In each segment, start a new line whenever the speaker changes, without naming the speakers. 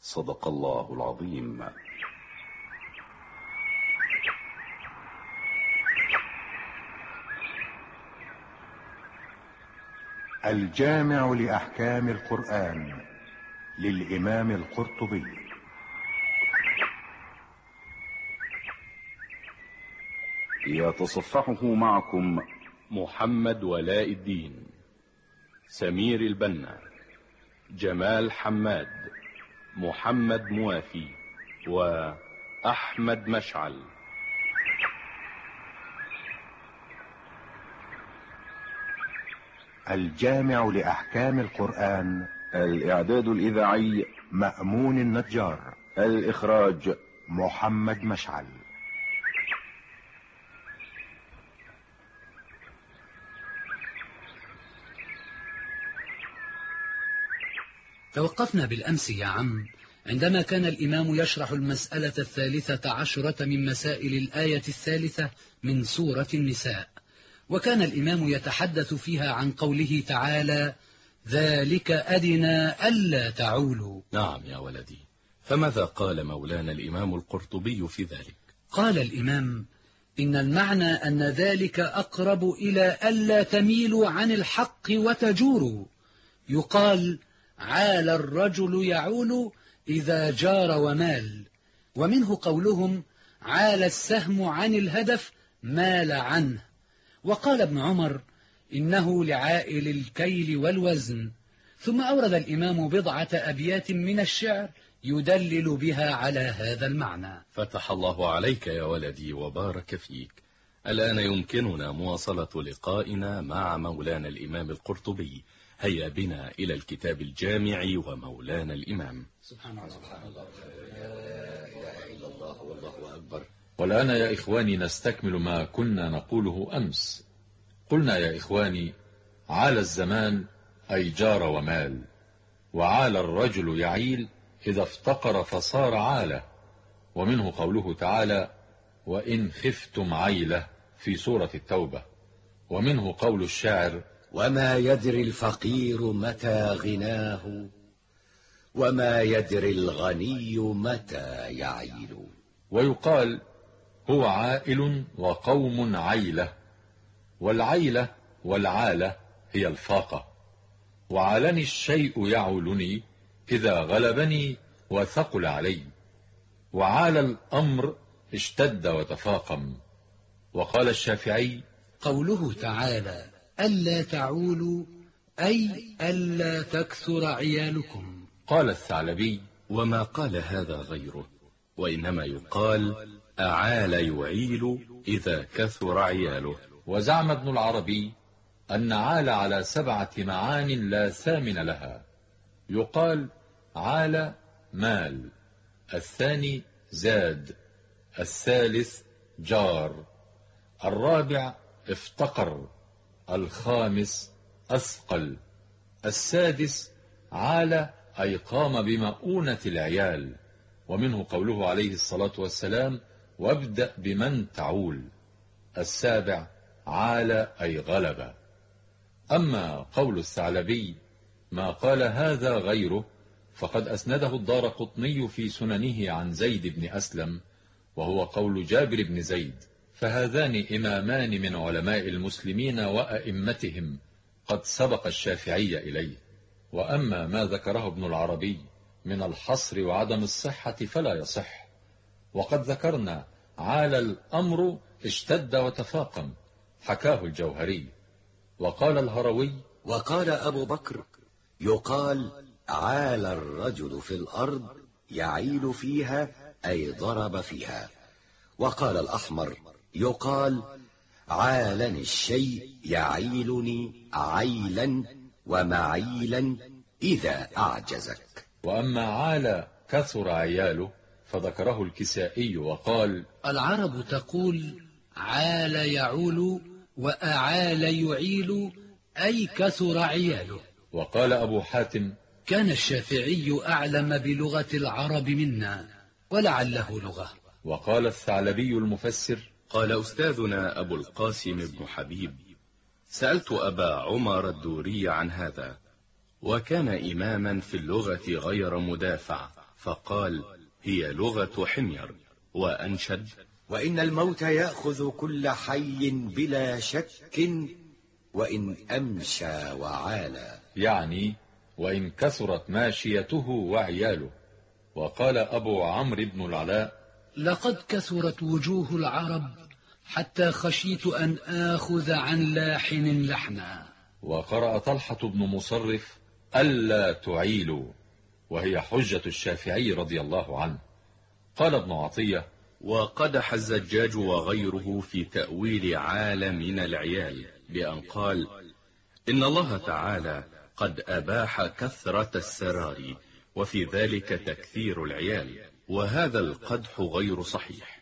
صدق الله العظيم.
الجامع لأحكام القرآن للإمام القرطبي.
يتصفحه معكم
محمد ولاء الدين سمير البنا جمال حماد. محمد موافي وأحمد مشعل.
الجامع لأحكام القرآن.
الإعداد الإذاعي
مأمون النجار.
الإخراج
محمد مشعل.
توقفنا بالأمس يا عم. عندما كان الإمام يشرح المسألة الثالثة عشرة من مسائل الآية الثالثة من سورة النساء وكان الإمام يتحدث فيها عن قوله تعالى ذلك أدنى ألا تعولوا.
نعم يا ولدي. فماذا قال مولانا الإمام القرطبي في ذلك؟
قال الإمام إن المعنى أن ذلك أقرب إلى ألا تميلوا عن الحق وتجوروا. يقال عال الرجل يعول إذا جار ومال. ومنه قولهم عال السهم عن الهدف مال عنه. وقال ابن عمر إنه لعائل الكيل والوزن. ثم أورد الإمام بضعة أبيات من الشعر يدلل بها على هذا المعنى.
فتح الله عليك يا ولدي وبارك فيك. الآن يمكننا مواصلة لقائنا مع مولانا الإمام القرطبي. هيا بنا إلى الكتاب الجامع ومولانا الإمام.
سبحان الله. سبحان الله.
لا إله إلا الله والله أكبر. والآن يا إخواني نستكمل ما كنا نقوله أمس. قلنا يا إخواني عال الزمان أي جار ومال وعال الرجل يعيل إذا افتقر فصار عالة. ومنه قوله تعالى وإن خفتم عيلة في سورة التوبة. ومنه قول الشاعر
وما يدري الفقير متى غناه وما يدري الغني متى يعيل.
ويقال هو عائل وقوم عيلة والعيلة والعالة هي الفاقة. وعالني الشيء يعولني إذا غلبني وثقل علي. وعال الأمر اشتد وتفاقم. وقال الشافعي
قوله تعالى ألا تعولوا أي ألا تكثر عيالكم.
قال الثعلبي
وما قال هذا غيره وإنما يقال أعال يعيل إذا كثر عياله.
وزعم ابن العربي أن عال على سبعة معان لا ثامن لها. يقال عال مال الثاني زاد الثالث جار الرابع افتقر. الخامس أثقل السادس عال أي قام بمؤونة العيال ومنه قوله عليه الصلاة والسلام وابدأ بمن تعول السابع عال أي غلب. أما قول الثعلبي ما قال هذا غيره فقد أسنده الدار قطني في سننه عن زيد بن أسلم وهو قول جابر بن زيد. فهذان إمامان من علماء المسلمين وأئمتهم قد سبق الشافعي إليه. وأما ما ذكره ابن العربي من الحصر وعدم الصحة فلا يصح. وقد ذكرنا عال الأمر اشتد وتفاقم حكاه الجوهري. وقال الهروي
وقال أبو بكر يقال عال الرجل في الأرض يعيل فيها أي ضرب فيها. وقال الأحمر يقال عالني الشيء يعيلني عيلا ومعيلا إذا أعجزك.
وأما عال كثر عياله فذكره الكسائي وقال
العرب تقول عال يعول وأعال يعيل أي كثر عياله.
وقال أبو حاتم
كان الشافعي أعلم بلغة العرب منا ولعله لغة.
وقال الثعلبي المفسر
قال أستاذنا أبو القاسم بن حبيب سألت أبا عمر الدوري عن هذا وكان إماما في اللغة غير مدافع فقال هي لغة حمير وأنشد
وإن الموت يأخذ كل حي بلا شك وإن أمشى وعالى.
يعني وإن كثرت ماشيته وعياله. وقال أبو عمرو بن العلاء
لقد كثرت وجوه العرب حتى خشيت أن آخذ عن لاحن لحنا
وقرأ طلحة بن مصرف ألا تعيلوا وهي حجة الشافعي رضي الله عنه. قال ابن عطية
وقدح الزجاج وغيره في تأويل عال من العيال بأن قال إن الله تعالى قد أباح كثرة السرار وفي ذلك تكثير العيال وهذا القدح غير صحيح.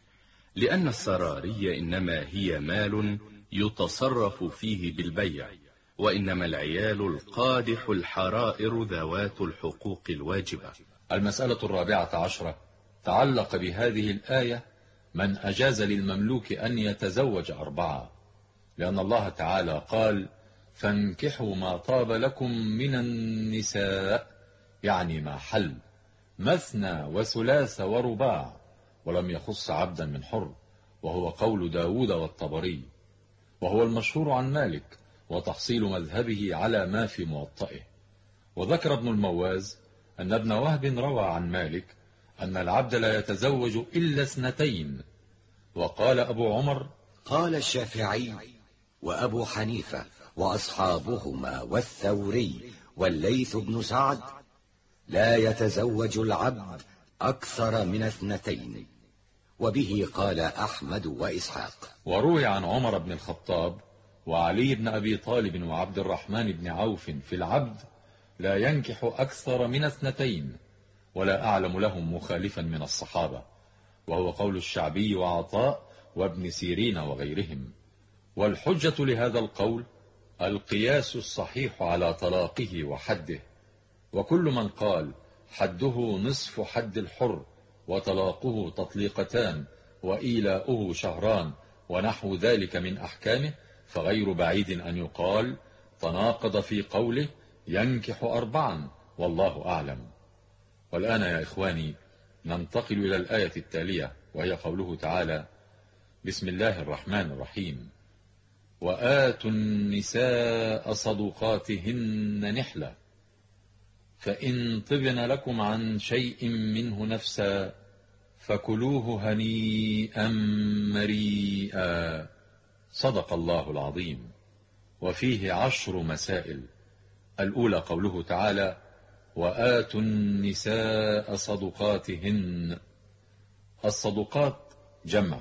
لأن السراري إنما هي مال يتصرف فيه بالبيع وإنما العيال القادح الحرائر ذوات الحقوق الواجبة.
المسألة الرابعة عشرة تعلق بهذه الآية من أجاز للمملوك أن يتزوج أربعة لأن الله تعالى قال فانكحوا ما طاب لكم من النساء يعني ما حل مثنى وثلاث ورباع. ولم يخص عبدا من حر وهو قول داود والطبري وهو المشهور عن مالك وتحصيل مذهبه على ما في موطئه. وذكر ابن المواز أن ابن وهب روى عن مالك أن العبد لا يتزوج إلا اثنتين وقال أبو عمر
قال الشافعي وأبو حنيفة وأصحابهما والثوري والليث بن سعد لا يتزوج العبد أكثر من اثنتين. وبه قال أحمد وإسحاق.
وروي عن عمر بن الخطاب وعلي بن أبي طالب وعبد الرحمن بن عوف في العبد لا ينكح أكثر من اثنتين ولا أعلم لهم مخالفا من الصحابة وهو قول الشعبي وعطاء وابن سيرين وغيرهم. والحجة لهذا القول القياس الصحيح على طلاقه وحده وكل من قال حده نصف حد الحر وطلاقه تطليقتان وإيلاؤه شهران ونحو ذلك من أحكامه فغير بعيد أن يقال تناقض في قوله ينكح أربعا والله أعلم. والآن يا إخواني ننتقل إلى الآية التالية وهي قوله تعالى بسم الله الرحمن الرحيم. وآتوا النساء صدقاتهن نحلة. فإن طبن لكم عن شيء منه نفسا فكلوه هنيئا مريئا. صدق الله العظيم. وفيه عشر مسائل. الأولى قوله تعالى وآتوا النساء صدقاتهن. الصدقات جمع.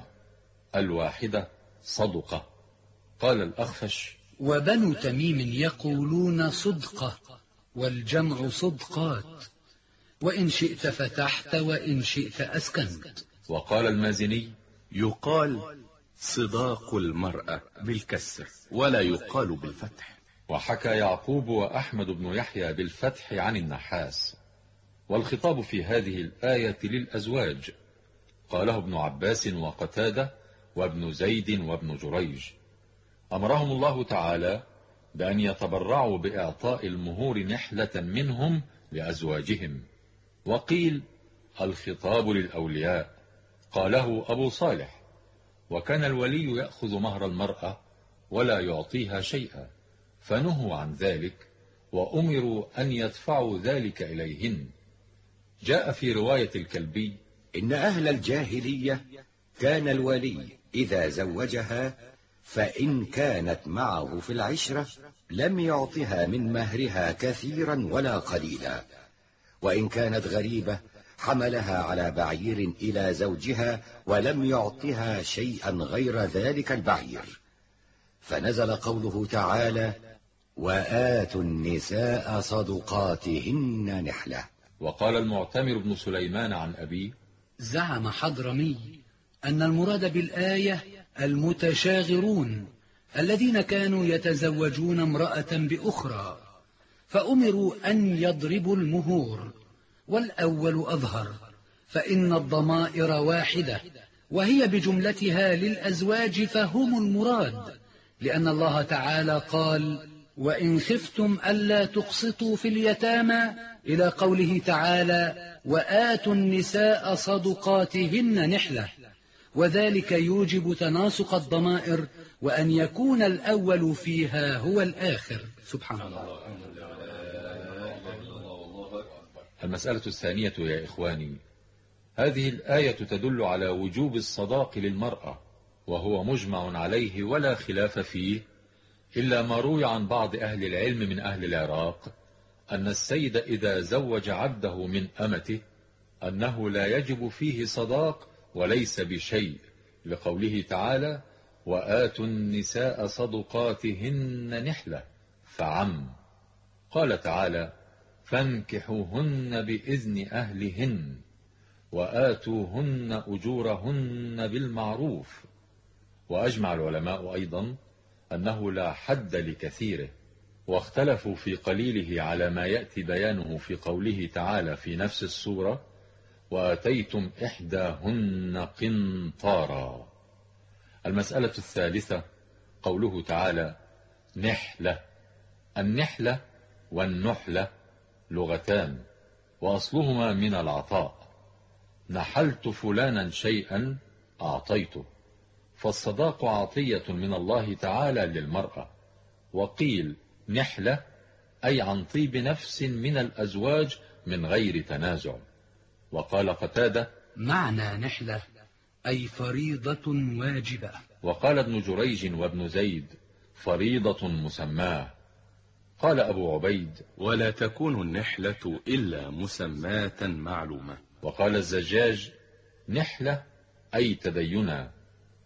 الواحدة صدقة. قال الأخفش
وبنو تميم يقولون صدقة. والجمع صدقات. وإن شئت فتحت وإن شئت أسكنت.
وقال المازني
يقال صداق المرأة بالكسر ولا يقال بالفتح.
وحكى يعقوب وأحمد بن يحيى بالفتح عن النحاس. والخطاب في هذه الآية للأزواج. قاله ابن عباس وقتادة وابن زيد وابن جريج. أمرهم الله تعالى بأن يتبرعوا بإعطاء المهور نحلة منهم لأزواجهم. وقيل الخطاب للأولياء. قاله أبو صالح وكان الولي يأخذ مهر المرأة ولا يعطيها شيئا فنهوا عن ذلك وأمروا أن يدفعوا ذلك إليهن. جاء في رواية الكلبي
إن أهل الجاهلية كان الولي إذا زوجها فإن كانت معه في العشرة لم يعطها من مهرها كثيرا ولا قليلا. وإن كانت غريبة حملها على بعير إلى زوجها ولم يعطها شيئا غير ذلك البعير. فنزل قوله تعالى وآتوا النساء صدقاتهن نحلة.
وقال المعتمر بن سليمان عن أبيه
زعم حضرمي أن المراد بالآية المتشاغرون الذين كانوا يتزوجون امرأة بأخرى فأمروا أن يضربوا المهور والأول أظهر فإن الضمائر واحدة وهي بجملتها للأزواج فهم المراد لأن الله تعالى قال وإن خفتم ألا تقسطوا في اليتامى إلى قوله تعالى وآتوا النساء صدقاتهن نحلة وذلك يوجب تناسق الضمائر وأن يكون الأول فيها هو الآخر. سبحان الله.
المسألة الثانية يا إخواني هذه الآية تدل على وجوب الصداق للمرأة وهو مجمع عليه ولا خلاف فيه إلا ما روي عن بعض أهل العلم من أهل العراق أن السيد إذا زوج عبده من أمته أنه لا يجب فيه صداق وليس بشيء لقوله تعالى وآتوا النساء صدقاتهن نحلة فعم. قال تعالى فانكحوهن بإذن أهلهن وآتوهن أجورهن بالمعروف. وأجمع العلماء أيضا أنه لا حد لكثيره واختلفوا في قليله على ما يأتي بيانه في قوله تعالى في نفس السورة وآتيتم إحداهن قنطارا. المسألة الثالثة قوله تعالى نحلة. النحلة والنحلة لغتان وأصلهما من العطاء. نحلت فلانا شيئا أعطيته. فالصداق عطية من الله تعالى للمرأة. وقيل نحلة أي عن طيب نفس من الأزواج من غير تنازع. وقال قتادة
معنى نحلة أي فريضة واجبة.
وقال ابن جريج وابن زيد فريضة مسماة. قال أبو عبيد
ولا تكون النحلة إلا مسماة معلومة.
وقال الزجاج نحلة أي تدينا.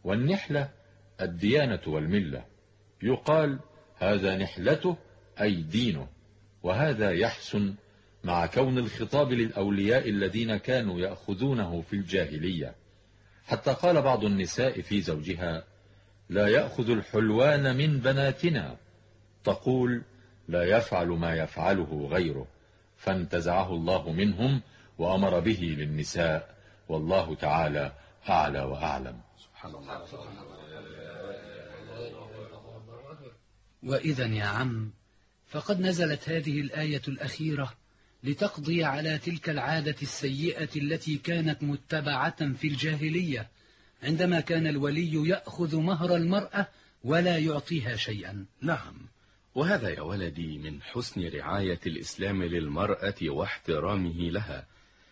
والنحلة الديانة والملة. يقال هذا نحلته أي دينه وهذا يحسن مع كون الخطاب للأولياء الذين كانوا يأخذونه في الجاهلية. حتى قال بعض النساء في زوجها لا يأخذ الحلوان من بناتنا. تقول لا يفعل ما يفعله غيره. فانتزعه الله منهم وأمر به للنساء. والله تعالى أعلى وأعلم. سبحان الله
وإذا يا عم فقد نزلت هذه الآية الأخيرة لتقضي على تلك العادة السيئة التي كانت متبعة في الجاهلية عندما كان الولي يأخذ مهر المرأة ولا يعطيها شيئا.
نعم. وهذا يا ولدي من حسن رعاية الإسلام للمرأة واحترامه لها.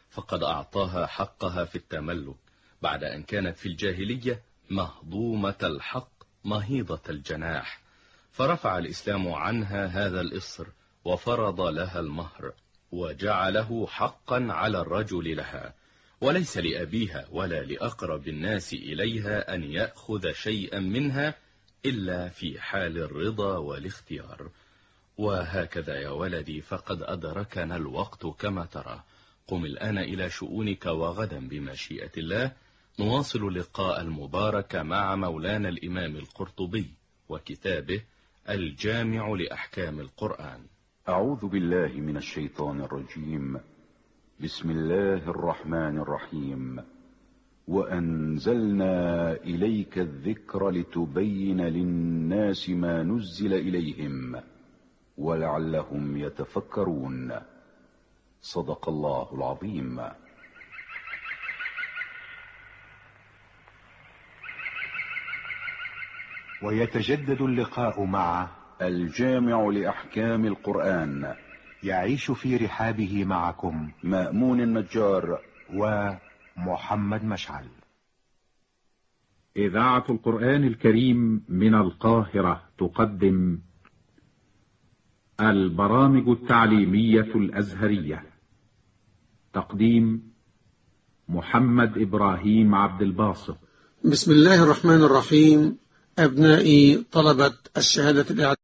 فقد أعطاها حقها في التملك بعد أن كانت في الجاهلية مهضومة الحق مهيضة الجناح. فرفع الإسلام عنها هذا الإصر وفرض لها المهر. وجعله حقا على الرجل لها وليس لأبيها ولا لأقرب الناس إليها أن يأخذ شيئا منها إلا في حال الرضا والاختيار. وهكذا يا ولدي فقد أدركنا الوقت كما ترى. قم الآن إلى شؤونك وغدا بمشيئة الله. نواصل اللقاء المبارك مع مولانا الإمام القرطبي وكتابه الجامع لأحكام القرآن.
أعوذ بالله من الشيطان الرجيم. بسم الله الرحمن الرحيم. وأنزلنا إليك الذكر لتبين للناس ما نزل إليهم ولعلهم يتفكرون. صدق الله العظيم.
ويتجدد اللقاء مع
الجامع لأحكام القرآن.
يعيش في رحابه معكم
مأمون النجار.
ومحمد مشعل.
إذاعة القرآن الكريم من القاهرة تقدم البرامج التعليمية الأزهرية. تقديم محمد إبراهيم عبد الباسط.
بسم الله الرحمن الرحيم. أبنائي طلبة الشهادة الإعدادية